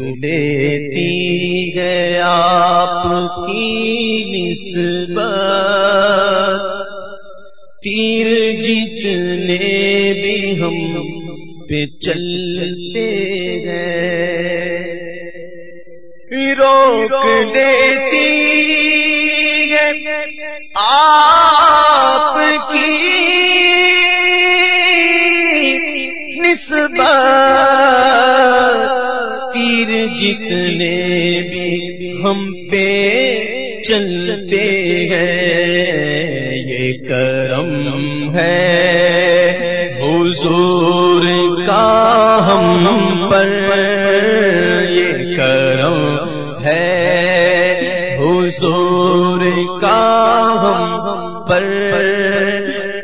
لیتی ہے آپ کی نسبت۔ تیر جتنے بھی ہم پہ چلتے گئے۔ روک دیتی ہے آپ کی نسبت۔ جتنے بھی ہم پہ چلتے ہیں، یہ کرم ہے۔ حضور کا ہم پر یہ کرم ہے۔ حضور کا ہم پر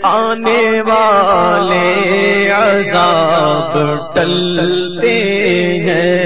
آنے والے عذاب ٹلتے ہیں۔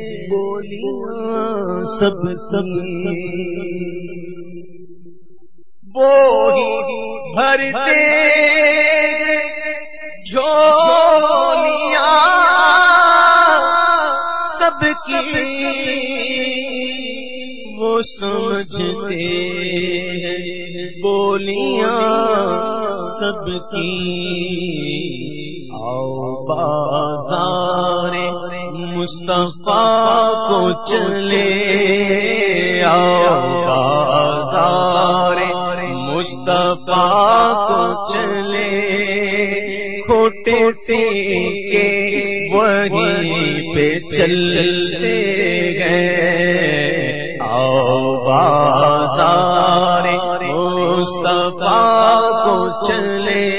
بولیاں سب سب وہ بھرتے جو سب کی۔ وہ سمجھتے بولیاں سب کی۔ آؤ بازار مصطفیٰ کو چلے بازار مصطفیٰ کو چلے، کھوٹے سے وہیں پہ چلتے گئے۔ آؤ بازار مصطفیٰ کو چلے،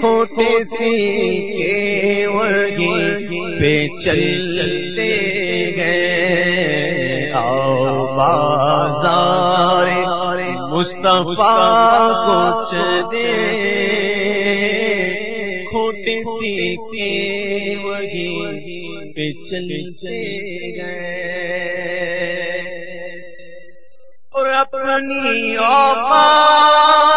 کھوٹے سی کے پہ چلتے گئے۔ آؤ بازار مصطفیٰ کو چلے۔ کھوٹے سی کے وہی پہ چلتے گئے۔ اور اپنی اوقات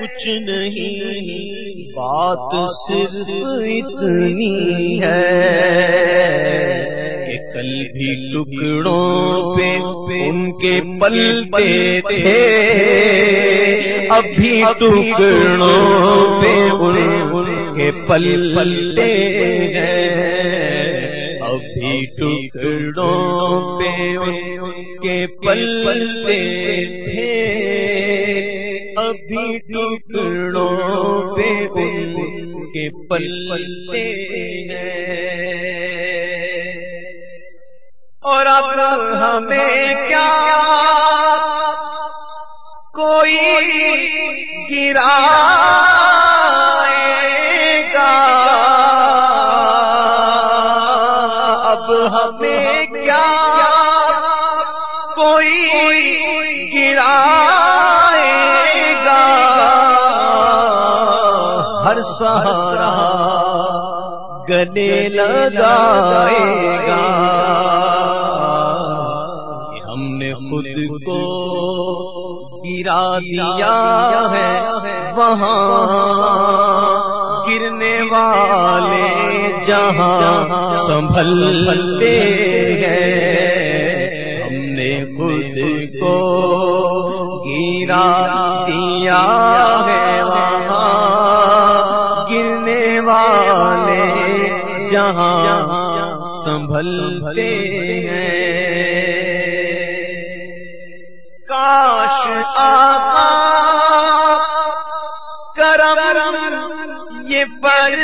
کچھ نہیں، بات صرف اتنی ہے کہ کل بھی ٹکڑوں پہ ان کے پلتے تھے۔ ابھی ٹکڑوں پہ ان کے پل پلتے ہیں۔ ابھی ٹکڑوں پہ ان کے پلتے تھے۔ ابھی ٹکڑوں پہ ان کے پلتے ہیں۔ اور اب ہمیں کیا کوئی گرا ہمیں کیا کوئی گرا سہارا گلے لگائے گا۔ ہم نے خود کو گرا دیا ہے، وہاں جہاں سنبھلتے ہیں۔ ہم نے خود کو گرا دیا ہے گرنے والے جہاں سنبھلتے ہیں۔ کاش آقا کرم یہ پر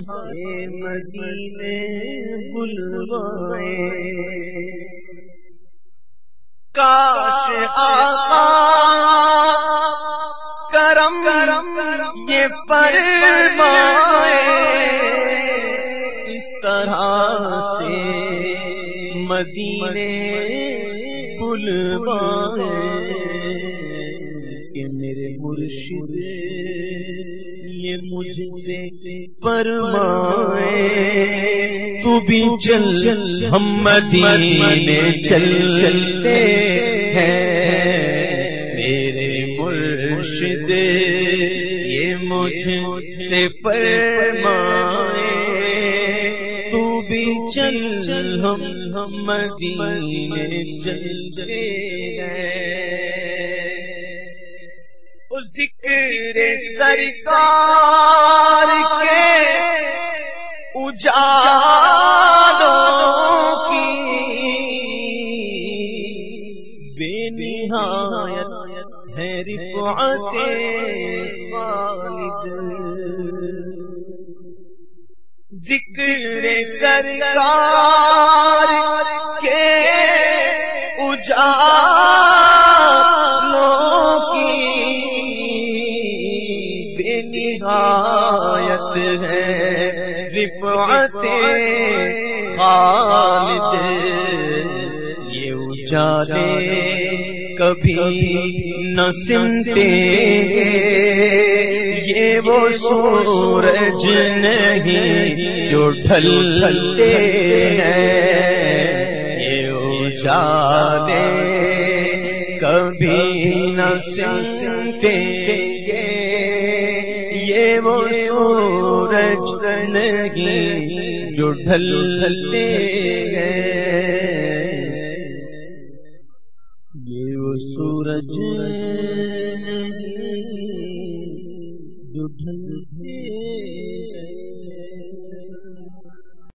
سے مدینے بلوائے۔ کاش آقا کرم یہ پر اس طرح سے مدینے کہ میرے مرشد مجھ سے پرمائے تو بھی چل چل ہم مدینے چل چلتے ہیں۔ میرے مرشد، یہ مجھ سے پرمائے تو بھی چل چل ہم مدینے چل چلے ذکر سرکار کے اجالوں کی بے نہایت ہے رفعت خالد ذکر سرکار کے اجالوں خالد، یہ اجالے کبھی نہ سمتے یہ وہ سورج نہیں جو ڈھلتے ہیں۔ یہ اجالے کبھی نہ سمتے وہ سورج نہیں جو ڈھلتے گئے۔ یہ وہ سورج جو ڈھل